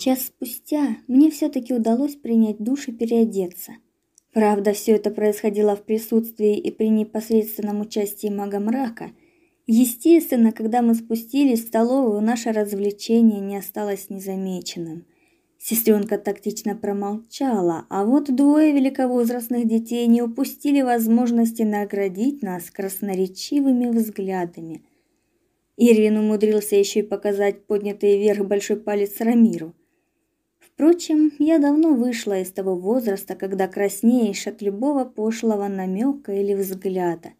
Час спустя мне все таки удалось принять душ и переодеться. Правда, все это происходило в присутствии и при непосредственном участии мага мрака. Естественно, когда мы спустились в столовую, наше развлечение не осталось незамеченным. Сестренка тактично промолчала, а вот двое великовозрастных детей не упустили возможности наградить нас красноречивыми взглядами. Ирвин умудрился еще и показать поднятый вверх большой палец Рамиру. Впрочем, я давно вышла из того возраста, когда краснеешь от любого пошлого намека или взгляда.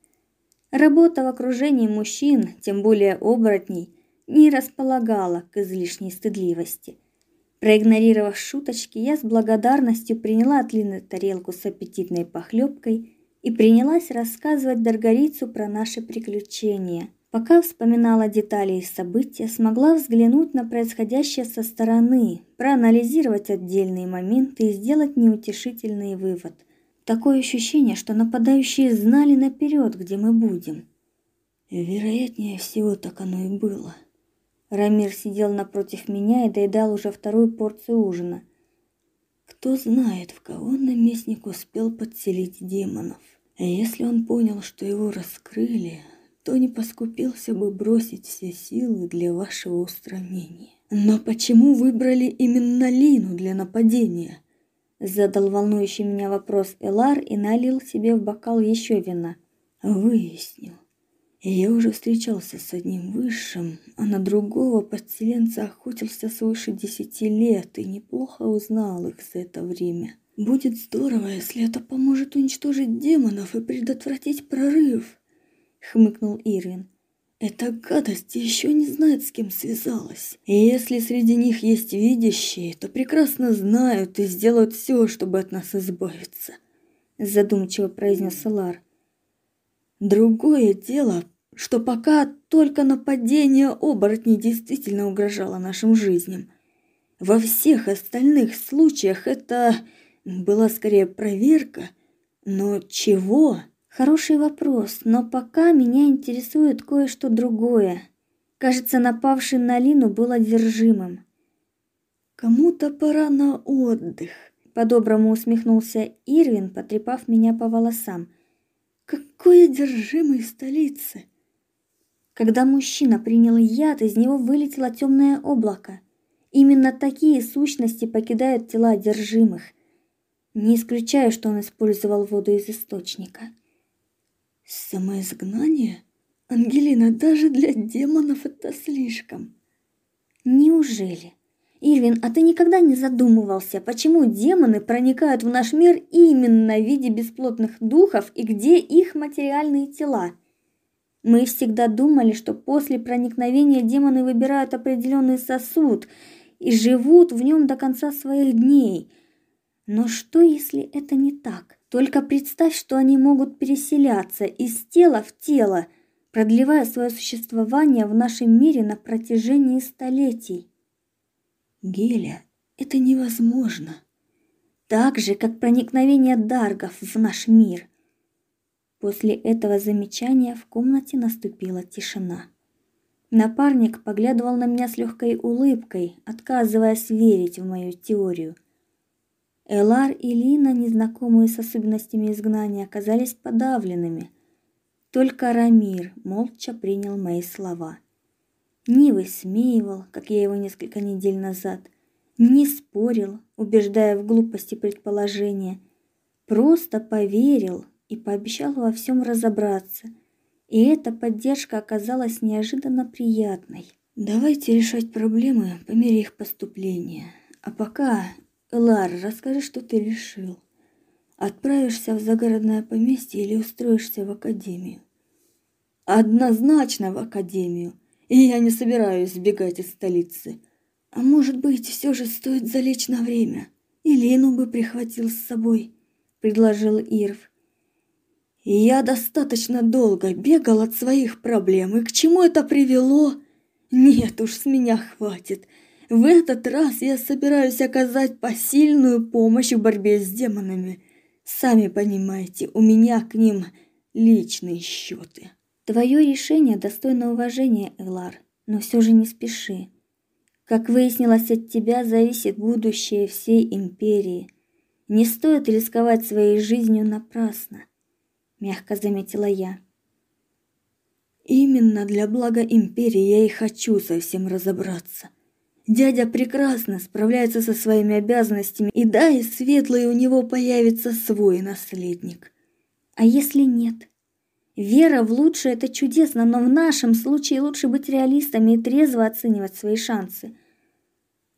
Работа в окружении мужчин, тем более оборотней, не располагала к излишней стыдливости. Проигнорировав шуточки, я с благодарностью приняла от Лины тарелку с аппетитной похлебкой и принялась рассказывать Даргарицу про наши приключения. Пока вспоминала детали и события, смогла взглянуть на происходящее со стороны, проанализировать отдельные моменты и сделать неутешительный вывод. Такое ощущение, что нападающие знали наперед, где мы будем. Вероятнее всего, так оно и было. Рамир сидел напротив меня и доедал уже вторую порцию ужина. Кто знает, в кого наместник успел подселить демонов. А если он понял, что его раскрыли, то не поскупился бы бросить все силы для вашего устранения. Но почему выбрали именно Лину для нападения? Задал волнующий меня вопрос Элар и налил себе в бокал еще вина. Выяснил. Я уже встречался с одним высшим, а на другого подселенца охотился свыше десяти лет и неплохо узнал их за это время. Будет здорово, если это поможет уничтожить демонов и предотвратить прорыв, хмыкнул Ирвин. Эта гадость еще не знает, с кем связалась. И если среди них есть видящие, то прекрасно знают и сделают все, чтобы от нас избавиться, задумчиво произнес Лар. Другое дело, что пока только нападение оборотней действительно угрожало нашим жизням. Во всех остальных случаях это была скорее проверка, но чего? Хороший вопрос, но пока меня интересует кое-что другое. Кажется, напавший на Лину был одержимым. Кому-то пора на отдых, по-доброму усмехнулся Ирвин, потрепав меня по волосам. Какой одержимый столицы? Когда мужчина принял яд, из него вылетело темное облако. Именно такие сущности покидают тела одержимых. Не исключаю, что он использовал воду из источника. Самоизгнание? Ангелина, даже для демонов это слишком. Неужели? Ирвин, а ты никогда не задумывался, почему демоны проникают в наш мир именно в виде бесплотных духов и где их материальные тела? Мы всегда думали, что после проникновения демоны выбирают определенный сосуд и живут в нем до конца своих дней. Но что, если это не так? Только представь, что они могут переселяться из тела в тело, продлевая свое существование в нашем мире на протяжении столетий. Геля, это невозможно. Так же, как проникновение даргов в наш мир. После этого замечания в комнате наступила тишина. Напарник поглядывал на меня с легкой улыбкой, отказываясь верить в мою теорию. Элар и Лина, незнакомые с особенностями изгнания, оказались подавленными. Только Рамир молча принял мои слова не высмеивал, как я его несколько недель назад, не спорил, убеждая в глупости предположения, просто поверил и пообещал во всем разобраться. И эта поддержка оказалась неожиданно приятной. Давайте решать проблемы по мере их поступления. А пока, Лар, расскажи, что ты решил. Отправишься в загородное поместье или устроишься в академию? Однозначно в академию и я не собираюсь сбегать из столицы. А может быть, все же стоит залечь на время? И Лену бы прихватил с собой, предложил Ирв. И я достаточно долго бегал от своих проблем, и к чему это привело? Нет уж, с меня хватит. В этот раз я собираюсь оказать посильную помощь в борьбе с демонами. Сами понимаете, у меня к ним личные счеты. Твое решение достойно уважения, Элар, но все же не спеши. Как выяснилось, от тебя зависит будущее всей империи. Не стоит рисковать своей жизнью напрасно, мягко заметила я. Именно для блага империи я и хочу совсем разобраться. Дядя прекрасно справляется со своими обязанностями, и да, и светлый у него появится свой наследник. А если нет? Вера в лучшее это чудесно, но в нашем случае лучше быть реалистами и трезво оценивать свои шансы.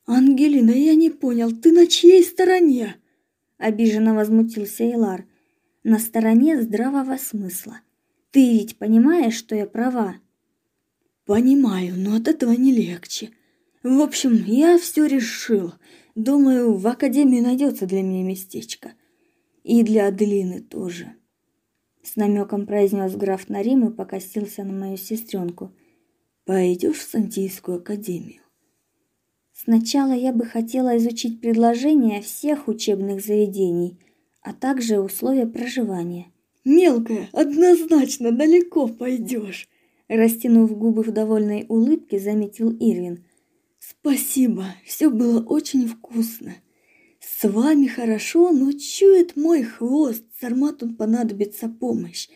Ангелина, я не понял, ты на чьей стороне? обиженно возмутился Илар. На стороне здравого смысла. Ты ведь понимаешь, что я права? Понимаю, но от этого не легче. В общем, я все решил. Думаю, в академии найдется для меня местечко. И для Аделины тоже. С намеком произнес граф Нарим и покосился на мою сестренку. Пойдешь в Сантийскую академию? Сначала я бы хотела изучить предложения всех учебных заведений, а также условия проживания. Мелкая, однозначно далеко пойдешь, растянув губы в довольной улыбке, заметил Ирвин. Спасибо, все было очень вкусно. С вами хорошо, но чует мой хвост, Сармату понадобится помощь.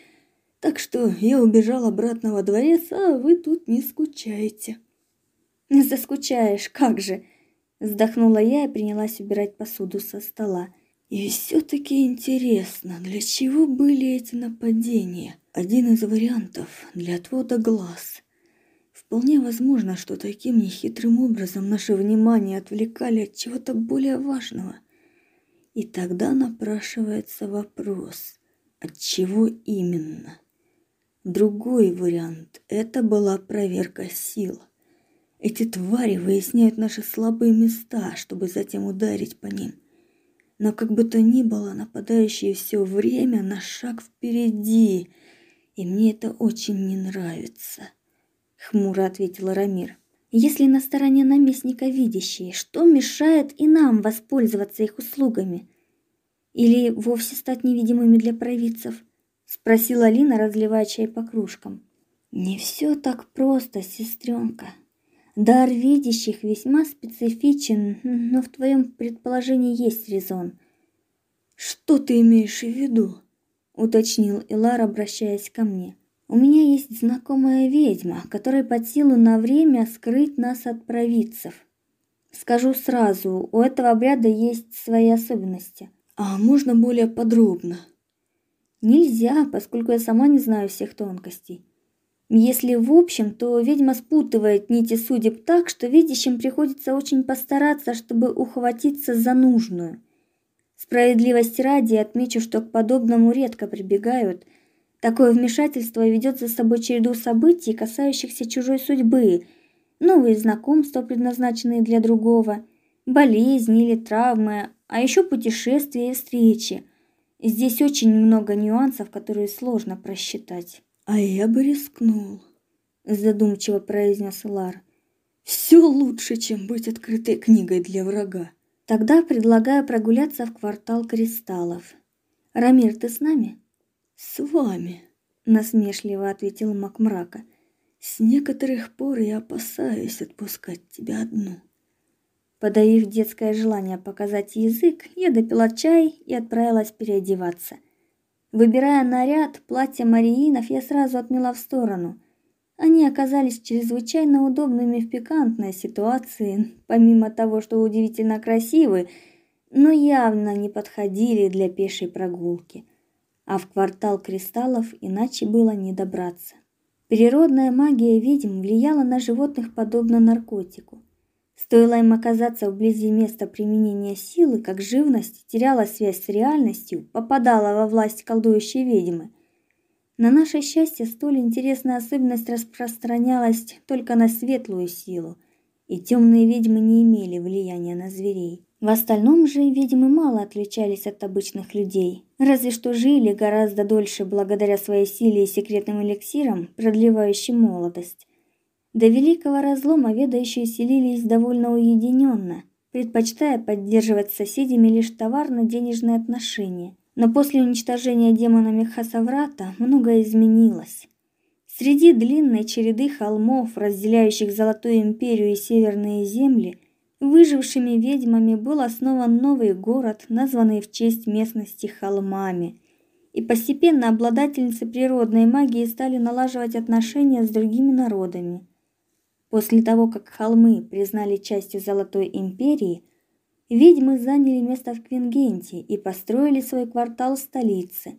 Так что я убежал обратно во дворец, а вы тут не скучаете. Не заскучаешь, как же, вздохнула я и принялась убирать посуду со стола. И все таки интересно, для чего были эти нападения? Один из вариантов для отвода глаз. Вполне возможно, что таким нехитрым образом наше внимание отвлекали от чего-то более важного. И тогда напрашивается вопрос: от чего именно? Другой вариант это была проверка сил. Эти твари выясняют наши слабые места, чтобы затем ударить по ним. Но как бы то ни было, нападающие все время на шаг впереди, и мне это очень не нравится хмуро ответила Рамир. Если на стороне наместника видящие, что мешает и нам воспользоваться их услугами? Или вовсе стать невидимыми для провидцев? спросила Лина, разливая чай по кружкам. Не все так просто, сестренка. Дар видящих весьма специфичен, но в твоем предположении есть резон. Что ты имеешь в виду? уточнил Илар, обращаясь ко мне. У меня есть знакомая ведьма, которая под силу на время скрыть нас от провидцев. Скажу сразу, у этого обряда есть свои особенности. А можно более подробно? Нельзя, поскольку я сама не знаю всех тонкостей. Если в общем, то ведьма спутывает нити судеб так, что видящим приходится очень постараться, чтобы ухватиться за нужную. Справедливости ради отмечу, что к подобному редко прибегают – Такое вмешательство ведет за собой череду событий, касающихся чужой судьбы, новые знакомства, предназначенные для другого, болезни или травмы, а еще путешествия и встречи. Здесь очень много нюансов, которые сложно просчитать. А я бы рискнул, задумчиво произнес Лар. Все лучше, чем быть открытой книгой для врага. Тогда предлагаю прогуляться в квартал кристаллов. Рамир, ты с нами? С вами, насмешливо ответил Макмрака. С некоторых пор я опасаюсь отпускать тебя одну. Подавив детское желание показать язык, я допила чай и отправилась переодеваться. Выбирая наряд, платье Мариинов я сразу отмела в сторону. Они оказались чрезвычайно удобными в пикантной ситуации, помимо того, что удивительно красивы, но явно не подходили для пешей прогулки а в квартал кристаллов иначе было не добраться. Природная магия ведьм влияла на животных подобно наркотику. Стоило им оказаться вблизи места применения силы, как живность теряла связь с реальностью, попадала во власть колдующей ведьмы. На наше счастье, столь интересная особенность распространялась только на светлую силу, и темные ведьмы не имели влияния на зверей. В остальном же ведьмы мало отличались от обычных людей, разве что жили гораздо дольше благодаря своей силе и секретным эликсирам, продлевающим молодость. До великого разлома ведающие селились довольно уединенно, предпочитая поддерживать с соседями лишь товарно-денежные отношения. Но после уничтожения демонами Хасаврата многое изменилось. Среди длинной череды холмов, разделяющих Золотую империю и северные земли, выжившими ведьмами был основан новый город, названный в честь местности Холмами. И постепенно обладательницы природной магии стали налаживать отношения с другими народами. После того, как холмы признали частью Золотой империи, ведьмы заняли место в Квингенте и построили свой квартал в столице,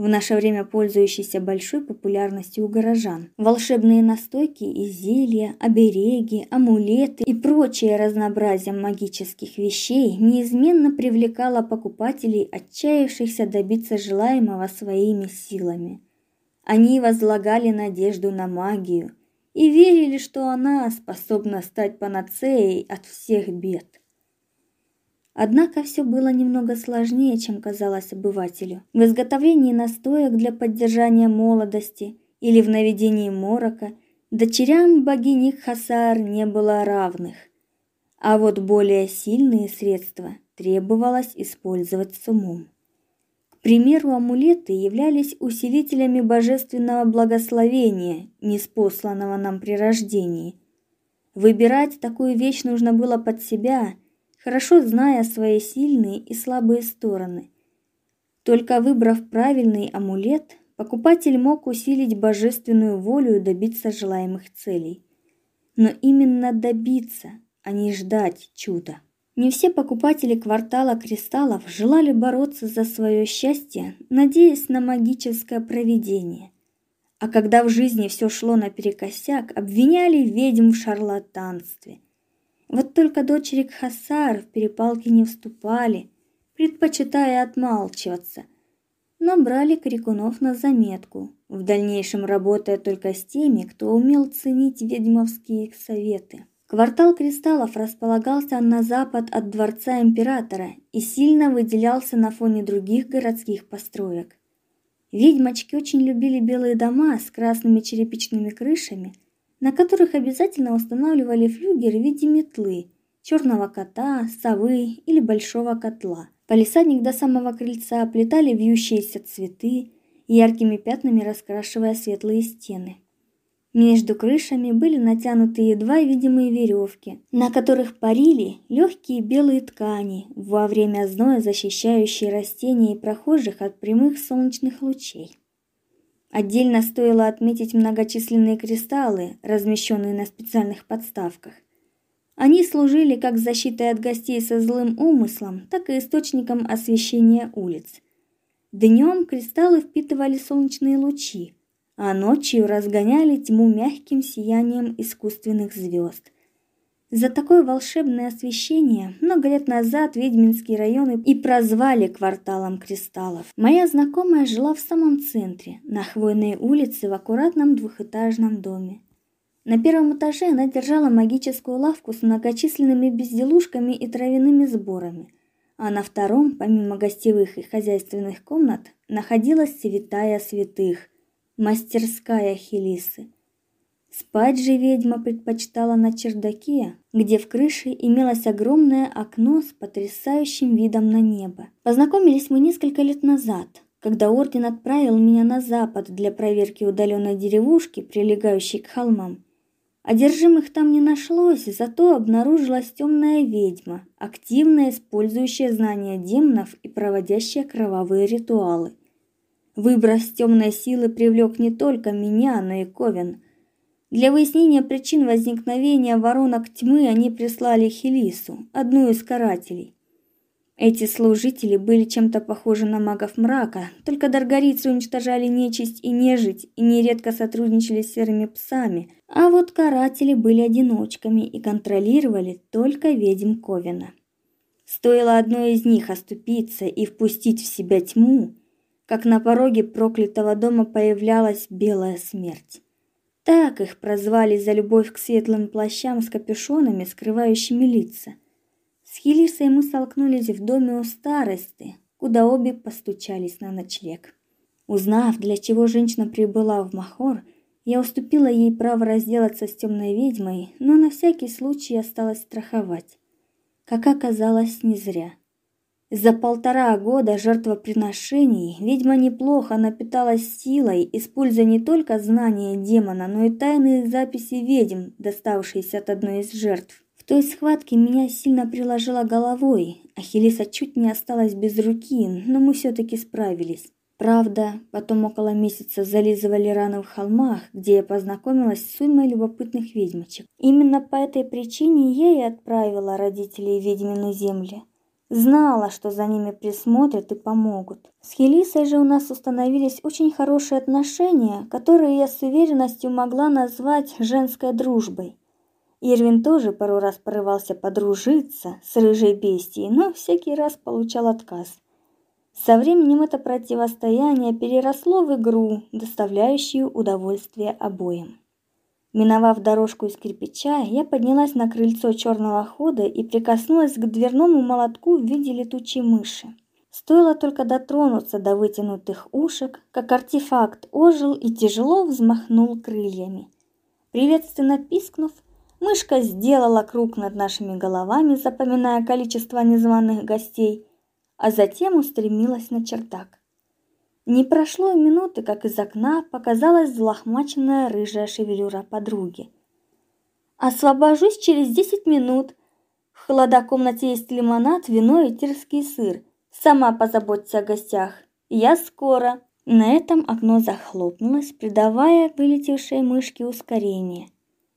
в наше время пользующийся большой популярностью у горожан. Волшебные настойки и зелья, обереги, амулеты и прочее разнообразие магических вещей неизменно привлекало покупателей, отчаявшихся добиться желаемого своими силами. Они возлагали надежду на магию – и верили, что она способна стать панацеей от всех бед. Однако все было немного сложнее, чем казалось обывателю. В изготовлении настоек для поддержания молодости или в наведении морока дочерям богини Хасар не было равных. А вот более сильные средства требовалось использовать с умом примеру, амулеты являлись усилителями божественного благословения, неспосланного нам при рождении. Выбирать такую вещь нужно было под себя, хорошо зная свои сильные и слабые стороны. Только выбрав правильный амулет, покупатель мог усилить божественную волю и добиться желаемых целей. Но именно добиться, а не ждать чуда. Не все покупатели квартала кристаллов желали бороться за свое счастье, надеясь на магическое провидение. А когда в жизни все шло наперекосяк, обвиняли ведьм в шарлатанстве. Вот только дочери Кхасар в перепалки не вступали, предпочитая отмалчиваться, но брали крикунов на заметку, в дальнейшем работая только с теми, кто умел ценить ведьмовские советы. Квартал кристаллов располагался на запад от дворца императора и сильно выделялся на фоне других городских построек. Ведьмочки очень любили белые дома с красными черепичными крышами, на которых обязательно устанавливали флюгер в виде метлы, черного кота, совы или большого котла. Полисадник до самого крыльца оплетали вьющиеся цветы, яркими пятнами раскрашивая светлые стены. Между крышами были натянуты едва видимые веревки, на которых парили легкие белые ткани, во время зноя защищающие растения и прохожих от прямых солнечных лучей. Отдельно стоило отметить многочисленные кристаллы, размещенные на специальных подставках. Они служили как защитой от гостей со злым умыслом, так и источником освещения улиц. Днем кристаллы впитывали солнечные лучи, а ночью разгоняли тьму мягким сиянием искусственных звезд. За такое волшебное освещение много лет назад ведьминские районы и прозвали кварталом кристаллов. Моя знакомая жила в самом центре, на Хвойной улице в аккуратном двухэтажном доме. На первом этаже она держала магическую лавку с многочисленными безделушками и травяными сборами, а на втором, помимо гостевых и хозяйственных комнат, находилась святая святых, мастерская Хелисы. Спать же ведьма предпочитала на чердаке, где в крыше имелось огромное окно с потрясающим видом на небо. Познакомились мы несколько лет назад, когда орден отправил меня на запад для проверки удаленной деревушки, прилегающей к холмам. Одержимых там не нашлось, зато обнаружилась темная ведьма, активно использующая знания демонов и проводящая кровавые ритуалы. Выброс темной силы привлек не только меня, но и Ковен. Для выяснения причин возникновения воронок тьмы они прислали Хелису, одну из карателей. Эти служители были чем-то похожи на магов мрака, только даргарицы уничтожали нечисть и нежить и нередко сотрудничали с серыми псами, а вот каратели были одиночками и контролировали только ведьм Ковена. Стоило одной из них оступиться и впустить в себя тьму, как на пороге проклятого дома появлялась белая смерть. Так их прозвали за любовь к светлым плащам с капюшонами, скрывающими лица. С Хилисой мы столкнулись в доме у старосты, куда обе постучались на ночлег. Узнав, для чего женщина прибыла в Махор, я уступила ей право разделаться с темной ведьмой, но на всякий случай осталась страховать. Как оказалось, не зря. За полтора года жертвоприношений ведьма неплохо напиталась силой, используя не только знания демона, но и тайные записи ведьм, доставшиеся от одной из жертв. В той схватке меня сильно приложило головой. Ахиллеса чуть не осталась без руки, но мы все таки справились. Правда, потом около месяца зализывали раны в холмах, где я познакомилась с уймой любопытных ведьмочек. Именно по этой причине я и отправила родителей ведьмины земли. Знала, что за ними присмотрят и помогут. С Хелисой же у нас установились очень хорошие отношения, которые я с уверенностью могла назвать женской дружбой. Ирвин тоже пару раз порывался подружиться с рыжей бестией, но всякий раз получал отказ. Со временем это противостояние переросло в игру, доставляющую удовольствие обоим. Миновав дорожку из кирпича, я поднялась на крыльцо черного хода и прикоснулась к дверному молотку в виде летучей мыши. Стоило только дотронуться до вытянутых ушек, как артефакт ожил и тяжело взмахнул крыльями. Приветственно пискнув, мышка сделала круг над нашими головами, запоминая количество незваных гостей, а затем устремилась на чердак. Не прошло и минуты, как из окна показалась взлохмаченная рыжая шевелюра подруги. Освобожусь через десять минут. В холодокомнате есть лимонад, вино и тирский сыр. Сама позаботься о гостях. Я скоро. На этом окно захлопнулось, придавая вылетевшей мышке ускорение.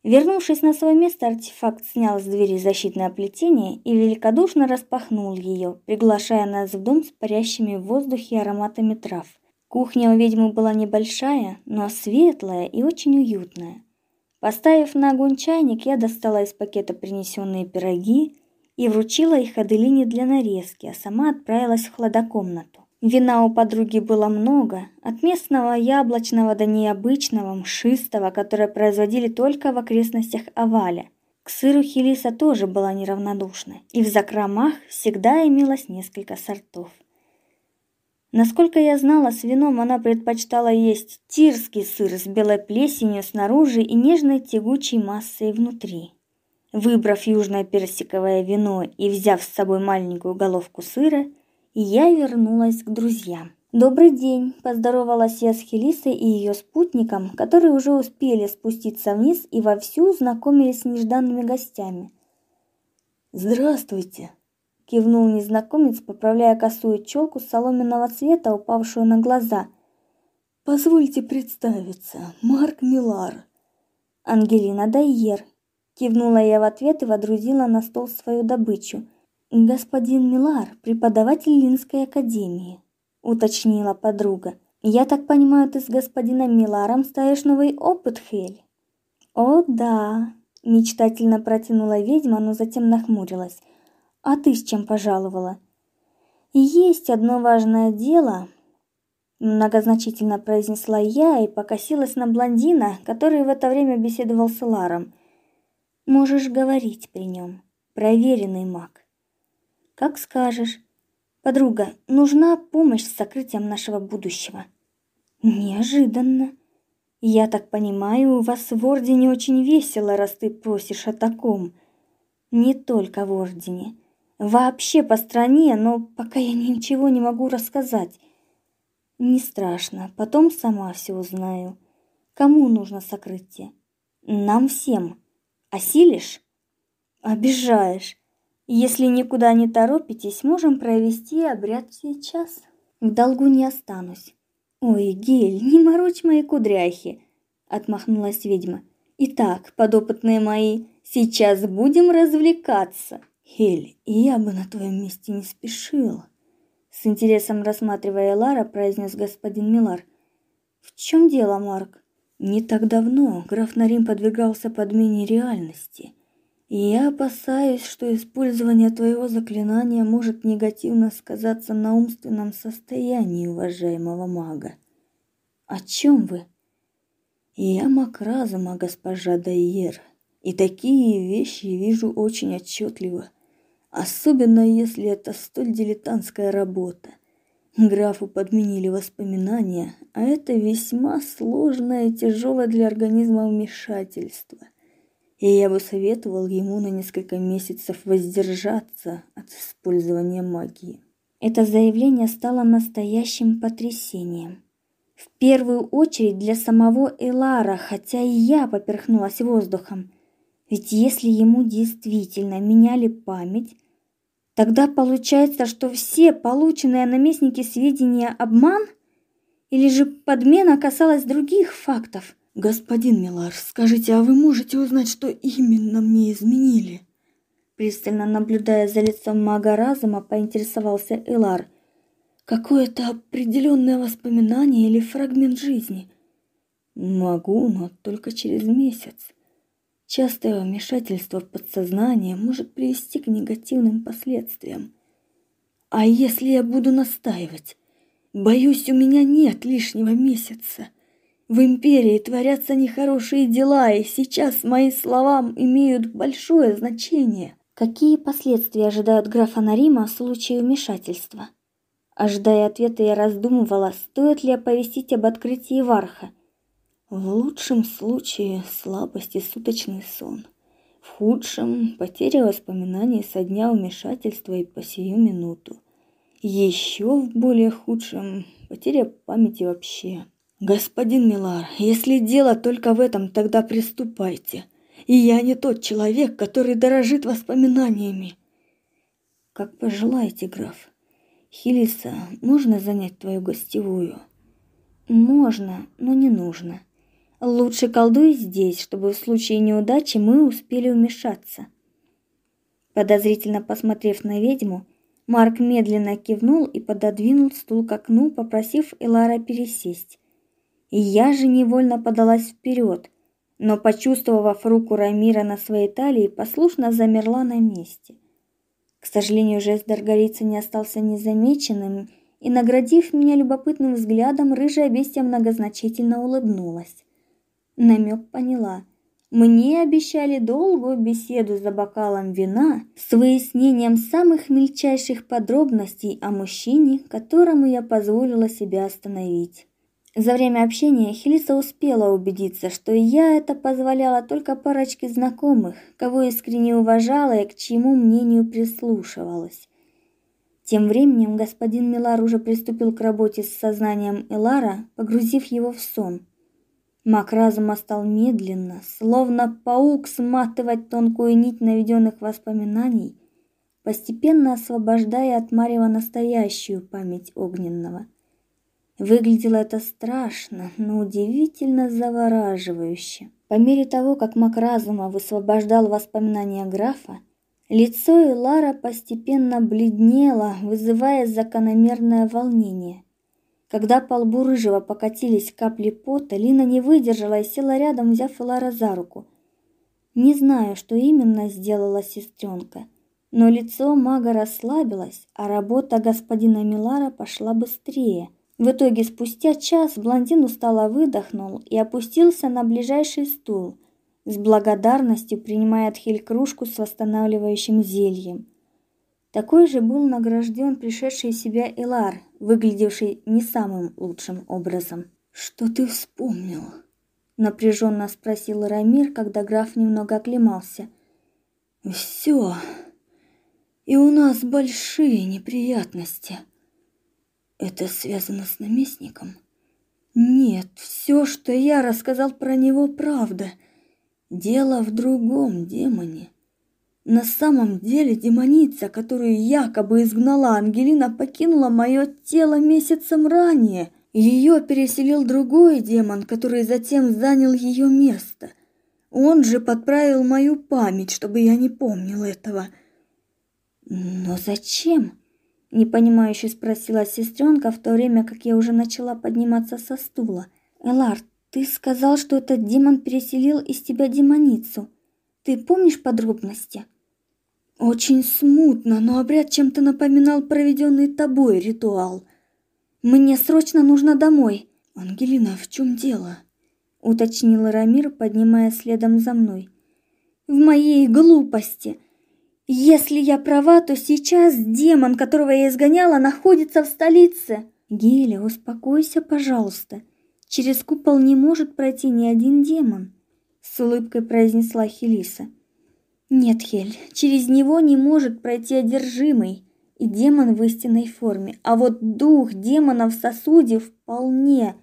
Вернувшись на свое место, артефакт снял с двери защитное плетение и великодушно распахнул ее, приглашая нас в дом с парящими в воздухе ароматами трав. Кухня у ведьмы была небольшая, но светлая и очень уютная. Поставив на огонь чайник, я достала из пакета принесенные пироги и вручила их Аделине для нарезки, а сама отправилась в хладокомнату. Вина у подруги было много, от местного яблочного до необычного мшистого, которое производили только в окрестностях Аваля. К сыру Хелиса тоже была неравнодушна, и в закромах всегда имелось несколько сортов. Насколько я знала, с вином она предпочитала есть тирский сыр с белой плесенью снаружи и нежной тягучей массой внутри. Выбрав южное персиковое вино и взяв с собой маленькую головку сыра, и я вернулась к друзьям. Добрый день, поздоровалась я с Хелисой и ее спутником, которые уже успели спуститься вниз и вовсю знакомились с нежданными гостями. Здравствуйте, кивнул незнакомец, поправляя косую челку соломенного цвета, упавшую на глаза. Позвольте представиться, Марк Милар. Ангелина Дайер. Кивнула я в ответ и водрузила на стол свою добычу. Господин Милар, преподаватель Линской академии, уточнила подруга. Я так понимаю, ты с господином Миларом ставишь новый опыт, Хель? О, да, мечтательно протянула ведьма, но затем нахмурилась. А ты с чем пожаловала? Есть одно важное дело, многозначительно произнесла я и покосилась на блондина, который в это время беседовал с Ларом. Можешь говорить при нем. Проверенный маг. Как скажешь. Подруга, нужна помощь с сокрытием нашего будущего. Неожиданно. Я так понимаю, у вас в ордене очень весело, раз ты просишь о таком. Не только в ордене, вообще по стране, но пока я ничего не могу рассказать. Не страшно, потом сама все узнаю. Кому нужно сокрытие? Нам всем. Осилишь? Обижаешь. Если никуда не торопитесь, можем провести обряд сейчас. В долгу не останусь. Ой, Гель, не морочь мои кудряхи, отмахнулась ведьма. Итак, подопытные мои, сейчас будем развлекаться. Хель, я бы на твоем месте не спешил. С интересом рассматривая Лара, произнес господин Милар. В чем дело, Марк? Не так давно граф Нарим подвергался подмене реальности. И я опасаюсь, что использование твоего заклинания может негативно сказаться на умственном состоянии уважаемого мага. О чем вы? Я маг разума, госпожа Дайер, и такие вещи вижу очень отчетливо, особенно если это столь дилетантская работа. Графу подменили воспоминания, а это весьма сложное и тяжелое для организма вмешательство и я бы советовал ему на несколько месяцев воздержаться от использования магии. Это заявление стало настоящим потрясением. В первую очередь для самого Элара, хотя и я поперхнулась воздухом. Ведь если ему действительно меняли память, тогда получается, что все полученные наместники сведения обман или же подмена касалась других фактов. Господин Милар, скажите, а вы можете узнать, что именно мне изменили? Пристально наблюдая за лицом мага разума, поинтересовался Элар. Какое-то определенное воспоминание или фрагмент жизни? Могу, но только через месяц. Частое вмешательство в подсознание может привести к негативным последствиям. А если я буду настаивать? Боюсь, у меня нет лишнего месяца. В империи творятся нехорошие дела, и сейчас мои слова имеют большое значение. Какие последствия ожидают графа Нарима в случае вмешательства? Ожидая ответа, я раздумывала, стоит ли оповестить об открытии Варха – в лучшем случае слабость и суточный сон. В худшем потеря воспоминаний со дня вмешательства и по сию минуту. Еще в более худшем потеря памяти вообще. Господин Милар, если дело только в этом, тогда приступайте. И я не тот человек, который дорожит воспоминаниями. Как пожелаете, граф. Хилиса, можно занять твою гостевую? Можно, но не нужно. Лучше колдуй здесь, чтобы в случае неудачи мы успели вмешаться. Подозрительно посмотрев на ведьму, Марк медленно кивнул и пододвинул стул к окну, попросив Элара пересесть. И я же невольно подалась вперед, но почувствовав руку Рамира на своей талии, послушно замерла на месте. К сожалению, жест Даргарицы не остался незамеченным, и наградив меня любопытным взглядом, рыжая бестия многозначительно улыбнулась. Намек поняла. Мне обещали долгую беседу за бокалом вина с выяснением самых мельчайших подробностей о мужчине, которому я позволила себя остановить. За время общения Хелиса успела убедиться, что я это позволяла только парочке знакомых, кого искренне уважала и к чьему мнению прислушивалась. Тем временем господин Милар уже приступил к работе с сознанием Элара, погрузив его в сон – Маг разума стал медленно, словно паук, сматывать тонкую нить наведенных воспоминаний, постепенно освобождая от марева настоящую память огненного. Выглядело это страшно, но удивительно завораживающе. По мере того, как маг разума высвобождал воспоминания графа, лицо Элара постепенно бледнело, вызывая закономерное волнение – когда по лбу рыжего покатились капли пота, Лина не выдержала и села рядом, взяв Элара за руку. Не знаю, что именно сделала сестренка, но лицо мага расслабилось, а работа господина Милара пошла быстрее. В итоге спустя час блондин устало выдохнул и опустился на ближайший стул, с благодарностью принимая от Хель кружку с восстанавливающим зельем. Такой же был награжден пришедший в себя Элар, выглядевший не самым лучшим образом. «Что ты вспомнил?» — напряженно спросил Рамир, когда граф немного оклемался. «Все. И у нас большие неприятности. Это связано с наместником?» «Нет, все, что я рассказал про него, правда. Дело в другом демоне. На самом деле демоница, которую якобы изгнала Ангелина, покинула мое тело месяцем ранее. Ее переселил другой демон, который затем занял ее место. Он же подправил мою память, чтобы я не помнил этого. Но зачем? Непонимающе спросила сестренка, в то время как я уже начала подниматься со стула. Элар, ты сказал, что этот демон переселил из тебя демоницу. Ты помнишь подробности? Очень смутно, но обряд чем-то напоминал проведенный тобой ритуал. Мне срочно нужно домой. Ангелина, в чем дело? уточнил Рамир, поднимая следом за мной. В моей глупости. Если я права, то сейчас демон, которого я изгоняла, находится в столице. Геля, успокойся, пожалуйста. Через купол не может пройти ни один демон, с улыбкой произнесла Хелиса. Нет, Хель, через него не может пройти одержимый, и демон в истинной форме, а вот дух демона в сосуде вполне.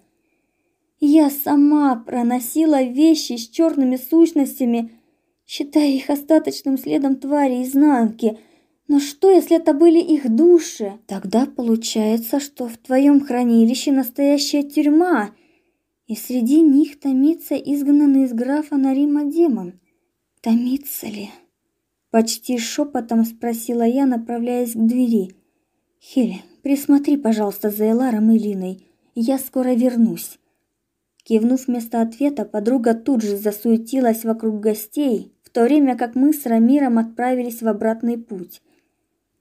Я сама проносила вещи с черными сущностями, считая их остаточным следом твари изнанки. Но что, если это были их души? Тогда получается, что в твоем хранилище настоящая тюрьма, и среди них томится изгнанный из графа Нарима демон. Томится ли? Почти шепотом спросила я, направляясь к двери. Хель, присмотри, пожалуйста, за Эларом и Линой. Я скоро вернусь. Кивнув вместо ответа, подруга тут же засуетилась вокруг гостей, в то время как мы с Рамиром отправились в обратный путь.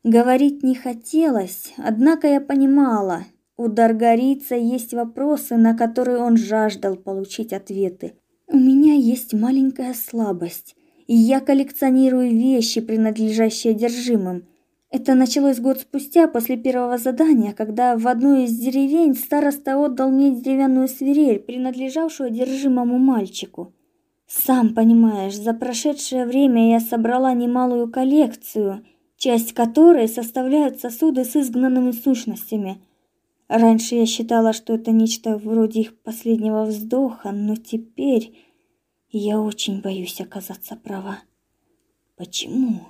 Говорить не хотелось, однако я понимала, у Даргарица есть вопросы, на которые он жаждал получить ответы. У меня есть маленькая слабость, и я коллекционирую вещи, принадлежащие одержимым. Это началось год спустя после первого задания, когда в одной из деревень староста отдал мне деревянную свирель, принадлежавшую одержимому мальчику. Сам понимаешь, за прошедшее время я собрала немалую коллекцию, часть которой составляют сосуды с изгнанными сущностями. Раньше я считала, что это нечто вроде их последнего вздоха, но теперь я очень боюсь оказаться права. Почему?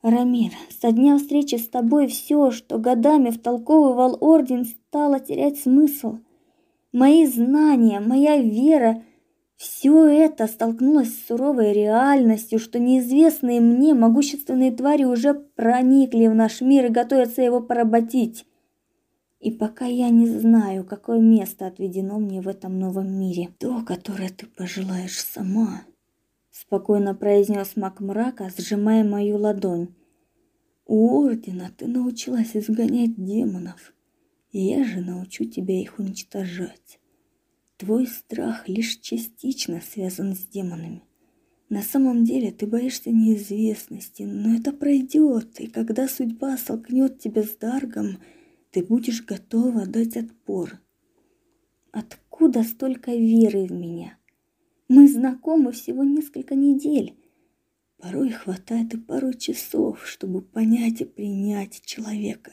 Рамир, со дня встречи с тобой все, что годами втолковывал орден, стало терять смысл. Мои знания, моя вера все это столкнулось с суровой реальностью, что неизвестные мне могущественные твари уже проникли в наш мир и готовятся его поработить. И пока я не знаю, какое место отведено мне в этом новом мире, то, которое ты пожелаешь сама, спокойно произнес маг мрака, сжимая мою ладонь. У ордена ты научилась изгонять демонов, и я же научу тебя их уничтожать. Твой страх лишь частично связан с демонами. На самом деле ты боишься неизвестности, но это пройдет, и когда судьба столкнет тебя с Даргом, ты будешь готова дать отпор. Откуда столько веры в меня? Мы знакомы всего несколько недель. Порой хватает и пару часов, чтобы понять и принять человека.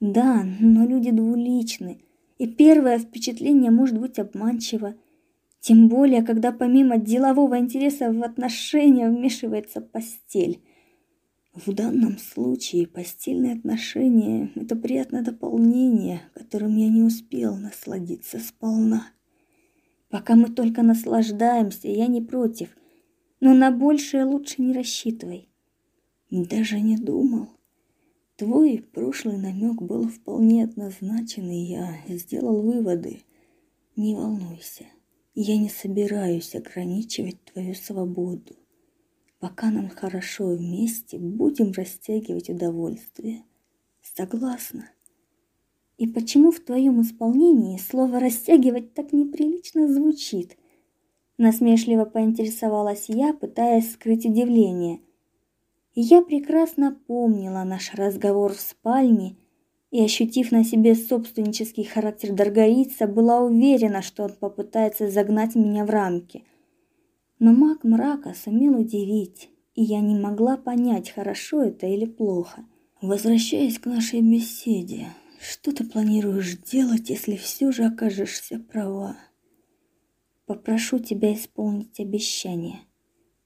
Да, но люди двуличны, и первое впечатление может быть обманчиво. Тем более, когда помимо делового интереса в отношения вмешивается постель. В данном случае постельные отношения – это приятное дополнение, которым я не успел насладиться сполна. Пока мы только наслаждаемся, я не против, но на большее лучше не рассчитывай. Даже не думал. Твой прошлый намек был вполне однозначен, и я сделал выводы. Не волнуйся, я не собираюсь ограничивать твою свободу. Пока нам хорошо вместе, будем растягивать удовольствие. Согласна? И почему в твоем исполнении слово растягивать так неприлично звучит? Насмешливо поинтересовалась я, пытаясь скрыть удивление. Я прекрасно помнила наш разговор в спальне и, ощутив на себе собственнический характер Даргарица, была уверена, что он попытается загнать меня в рамки. Но маг мрака сумел удивить, и я не могла понять, хорошо это или плохо. Возвращаясь к нашей беседе, что ты планируешь делать, если все же окажешься права? Попрошу тебя исполнить обещание.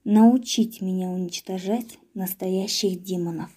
Научить меня уничтожать настоящих демонов.